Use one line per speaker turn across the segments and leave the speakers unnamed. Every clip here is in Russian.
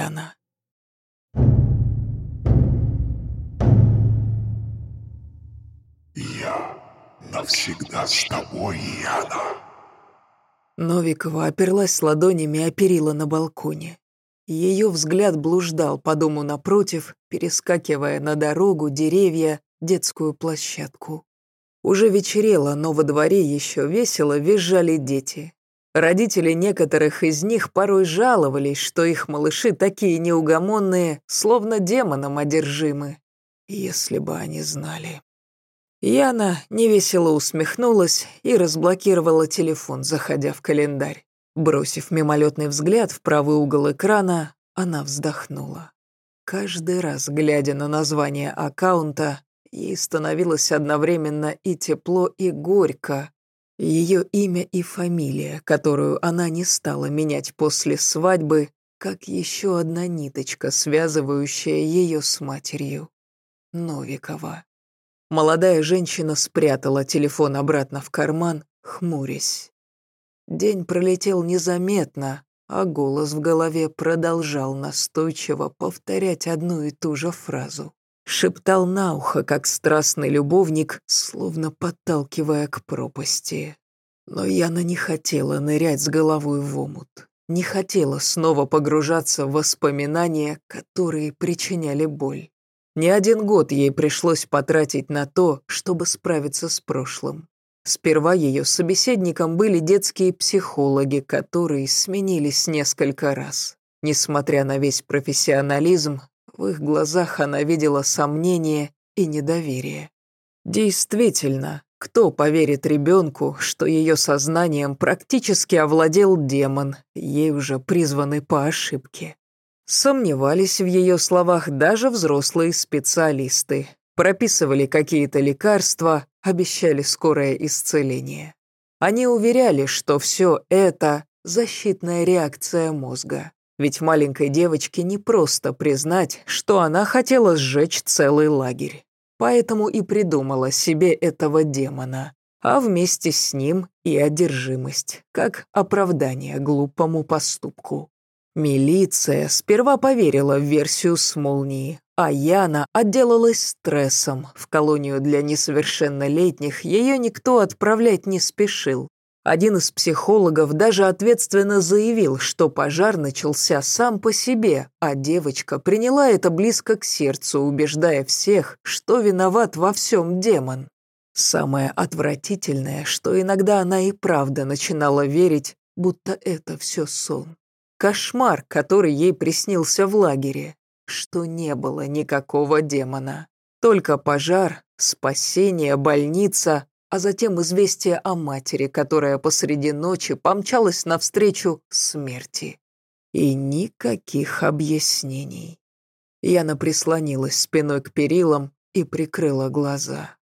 Яна.
Я навсегда с тобой, Яна.
Новикова оперлась ладонями о перила на балконе. Ее взгляд блуждал по дому напротив, перескакивая на дорогу, деревья, детскую площадку. Уже вечерело, но во дворе еще весело визжали дети. Родители некоторых из них порой жаловались, что их малыши такие неугомонные, словно демоном одержимы. Если бы они знали. Яна невесело усмехнулась и разблокировала телефон, заходя в календарь. Бросив мимолетный взгляд в правый угол экрана, она вздохнула. Каждый раз, глядя на название аккаунта, ей становилось одновременно и тепло, и горько. Ее имя и фамилия, которую она не стала менять после свадьбы, как еще одна ниточка, связывающая ее с матерью. Новикова. Молодая женщина спрятала телефон обратно в карман, хмурясь. День пролетел незаметно, а голос в голове продолжал настойчиво повторять одну и ту же фразу. Шептал на ухо, как страстный любовник, словно подталкивая к пропасти. Но Яна не хотела нырять с головой в омут. Не хотела снова погружаться в воспоминания, которые причиняли боль. Не один год ей пришлось потратить на то, чтобы справиться с прошлым. Сперва ее собеседником были детские психологи, которые сменились несколько раз. Несмотря на весь профессионализм, в их глазах она видела сомнение и недоверие. Действительно, кто поверит ребенку, что ее сознанием практически овладел демон, ей уже призванный по ошибке? Сомневались в ее словах даже взрослые специалисты. Прописывали какие-то лекарства, обещали скорое исцеление. Они уверяли, что все это – защитная реакция мозга. Ведь маленькой девочке не просто признать, что она хотела сжечь целый лагерь. Поэтому и придумала себе этого демона, а вместе с ним и одержимость, как оправдание глупому поступку. Милиция сперва поверила в версию с молнией, а Яна отделалась стрессом. В колонию для несовершеннолетних ее никто отправлять не спешил. Один из психологов даже ответственно заявил, что пожар начался сам по себе, а девочка приняла это близко к сердцу, убеждая всех, что виноват во всем демон. Самое отвратительное, что иногда она и правда начинала верить, будто это все сон. Кошмар, который ей приснился в лагере, что не было никакого демона. Только пожар, спасение, больница, а затем известие о матери, которая посреди ночи помчалась навстречу смерти. И никаких объяснений. Яна прислонилась спиной к перилам и прикрыла глаза.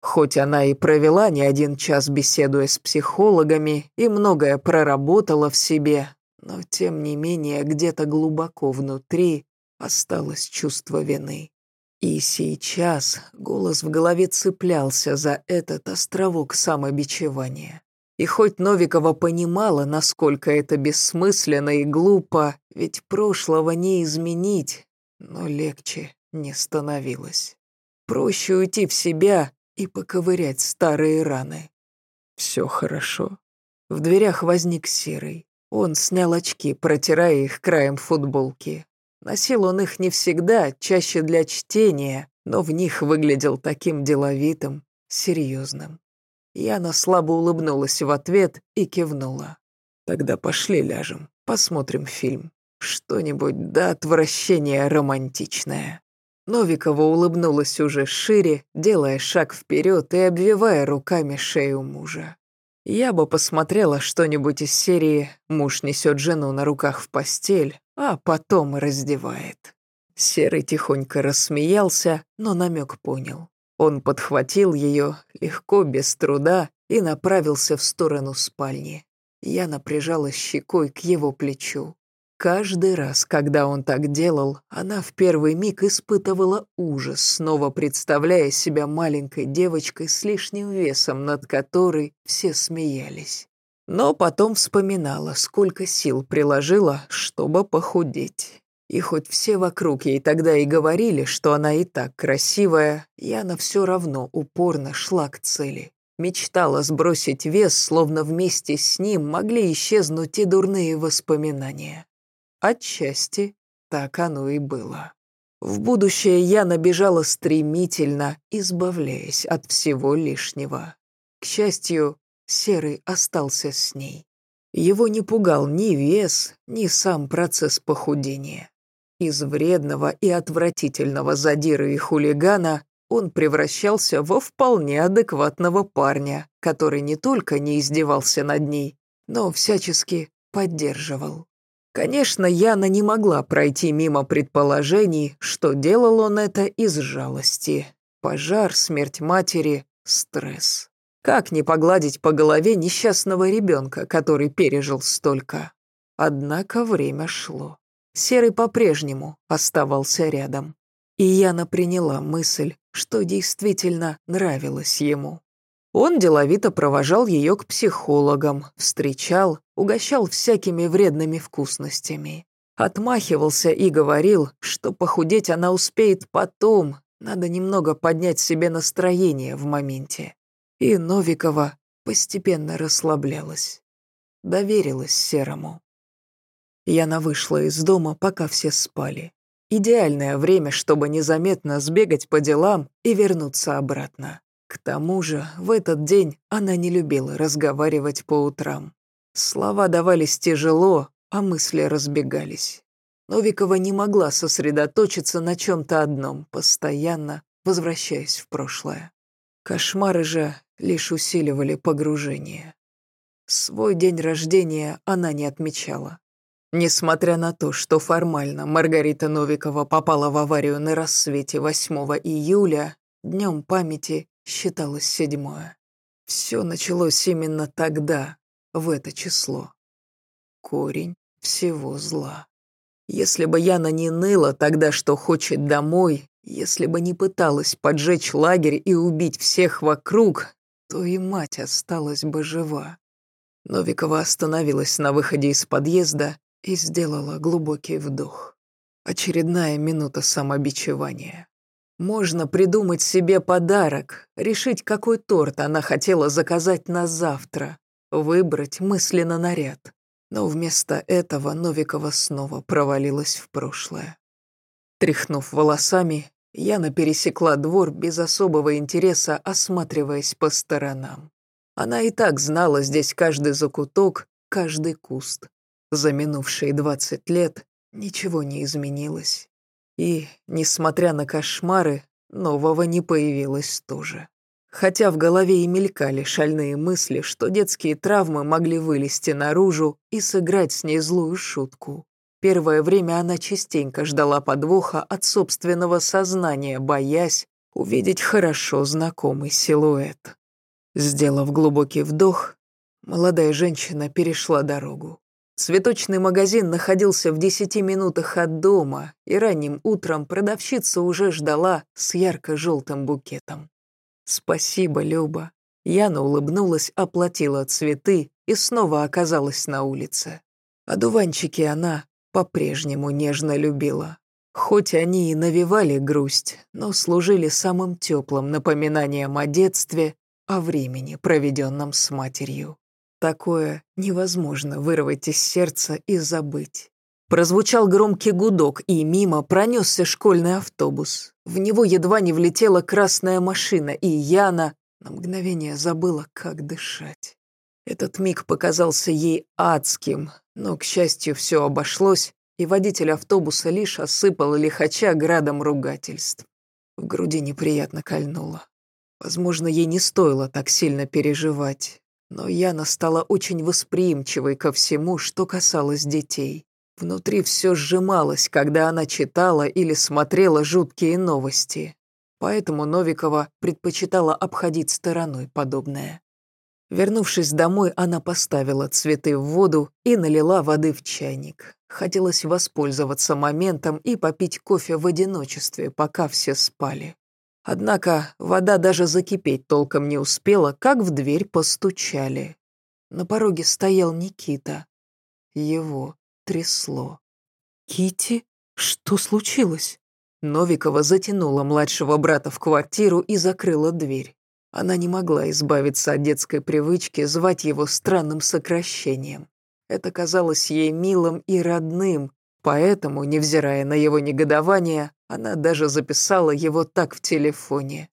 Хоть она и провела не один час беседуя с психологами и многое проработала в себе, но тем не менее где-то глубоко внутри осталось чувство вины. И сейчас голос в голове цеплялся за этот островок самобичевания. И хоть Новикова понимала, насколько это бессмысленно и глупо, ведь прошлого не изменить, но легче не становилось. Проще уйти в себя и поковырять старые раны. Все хорошо. В дверях возник Серый. Он снял очки, протирая их краем футболки. Носил он их не всегда, чаще для чтения, но в них выглядел таким деловитым, серьезным. Яна слабо улыбнулась в ответ и кивнула. «Тогда пошли ляжем, посмотрим фильм. Что-нибудь до отвращения романтичное». Новикова улыбнулась уже шире, делая шаг вперед и обвивая руками шею мужа. Я бы посмотрела что-нибудь из серии «Муж несет жену на руках в постель, а потом раздевает». Серый тихонько рассмеялся, но намек понял. Он подхватил ее легко, без труда, и направился в сторону спальни. Я напряжала щекой к его плечу. Каждый раз, когда он так делал, она в первый миг испытывала ужас, снова представляя себя маленькой девочкой с лишним весом, над которой все смеялись. Но потом вспоминала, сколько сил приложила, чтобы похудеть. И хоть все вокруг ей тогда и говорили, что она и так красивая, Яна все равно упорно шла к цели. Мечтала сбросить вес, словно вместе с ним могли исчезнуть и дурные воспоминания. Отчасти так оно и было. В будущее Яна бежала стремительно, избавляясь от всего лишнего. К счастью, Серый остался с ней. Его не пугал ни вес, ни сам процесс похудения. Из вредного и отвратительного задира и хулигана он превращался во вполне адекватного парня, который не только не издевался над ней, но всячески поддерживал. Конечно, Яна не могла пройти мимо предположений, что делал он это из жалости. Пожар, смерть матери, стресс. Как не погладить по голове несчастного ребенка, который пережил столько? Однако время шло. Серый по-прежнему оставался рядом. И Яна приняла мысль, что действительно нравилось ему. Он деловито провожал ее к психологам, встречал, угощал всякими вредными вкусностями. Отмахивался и говорил, что похудеть она успеет потом, надо немного поднять себе настроение в моменте. И Новикова постепенно расслаблялась. Доверилась Серому. Яна вышла из дома, пока все спали. Идеальное время, чтобы незаметно сбегать по делам и вернуться обратно. К тому же, в этот день она не любила разговаривать по утрам. Слова давались тяжело, а мысли разбегались. Новикова не могла сосредоточиться на чем-то одном, постоянно возвращаясь в прошлое. Кошмары же лишь усиливали погружение. Свой день рождения она не отмечала. Несмотря на то, что формально Маргарита Новикова попала в аварию на рассвете 8 июля, днем памяти считалось седьмое. Все началось именно тогда, в это число. Корень всего зла. Если бы Яна не ныла тогда, что хочет домой, если бы не пыталась поджечь лагерь и убить всех вокруг, то и мать осталась бы жива. Новикова остановилась на выходе из подъезда и сделала глубокий вдох. Очередная минута самобичевания. Можно придумать себе подарок, решить, какой торт она хотела заказать на завтра, выбрать мысленно наряд. Но вместо этого Новикова снова провалилась в прошлое. Тряхнув волосами, Яна пересекла двор без особого интереса, осматриваясь по сторонам. Она и так знала здесь каждый закуток, каждый куст. За минувшие двадцать лет ничего не изменилось. И, несмотря на кошмары, нового не появилось тоже. Хотя в голове и мелькали шальные мысли, что детские травмы могли вылезти наружу и сыграть с ней злую шутку. Первое время она частенько ждала подвоха от собственного сознания, боясь увидеть хорошо знакомый силуэт. Сделав глубокий вдох, молодая женщина перешла дорогу. Цветочный магазин находился в десяти минутах от дома, и ранним утром продавщица уже ждала с ярко-желтым букетом. «Спасибо, Люба». Яна улыбнулась, оплатила цветы и снова оказалась на улице. Одуванчики она по-прежнему нежно любила. Хоть они и навевали грусть, но служили самым теплым напоминанием о детстве, о времени, проведенном с матерью. Такое невозможно вырвать из сердца и забыть. Прозвучал громкий гудок, и мимо пронесся школьный автобус. В него едва не влетела красная машина, и Яна на мгновение забыла, как дышать. Этот миг показался ей адским, но, к счастью, все обошлось, и водитель автобуса лишь осыпал лихача градом ругательств. В груди неприятно кольнуло. Возможно, ей не стоило так сильно переживать. Но Яна стала очень восприимчивой ко всему, что касалось детей. Внутри все сжималось, когда она читала или смотрела жуткие новости. Поэтому Новикова предпочитала обходить стороной подобное. Вернувшись домой, она поставила цветы в воду и налила воды в чайник. Хотелось воспользоваться моментом и попить кофе в одиночестве, пока все спали. Однако вода даже закипеть толком не успела, как в дверь постучали. На пороге стоял Никита. Его трясло. Кити? Что случилось? Новикова затянула младшего брата в квартиру и закрыла дверь. Она не могла избавиться от детской привычки звать его странным сокращением. Это казалось ей милым и родным, поэтому, невзирая на его негодование, она даже записала его так в телефоне.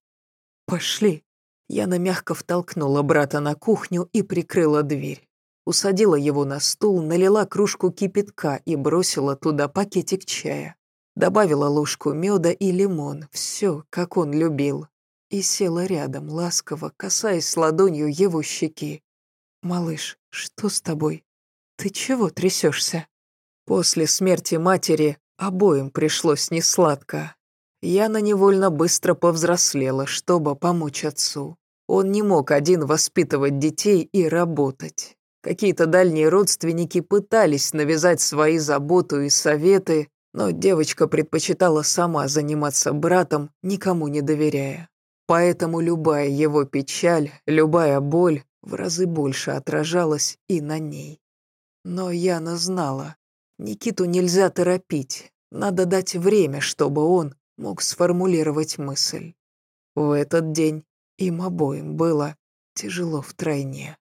«Пошли». Яна мягко втолкнула брата на кухню и прикрыла дверь. Усадила его на стул, налила кружку кипятка и бросила туда пакетик чая. Добавила ложку меда и лимон, все, как он любил. И села рядом, ласково, касаясь ладонью его щеки. «Малыш, что с тобой? Ты чего трясешься?» После смерти матери обоим пришлось несладко. Яна невольно быстро повзрослела, чтобы помочь отцу. Он не мог один воспитывать детей и работать. Какие-то дальние родственники пытались навязать свои заботу и советы, но девочка предпочитала сама заниматься братом, никому не доверяя. Поэтому любая его печаль, любая боль в разы больше отражалась и на ней. Но Яна знала, Никиту нельзя торопить, надо дать время, чтобы он мог сформулировать мысль. В этот день им обоим было тяжело втройне.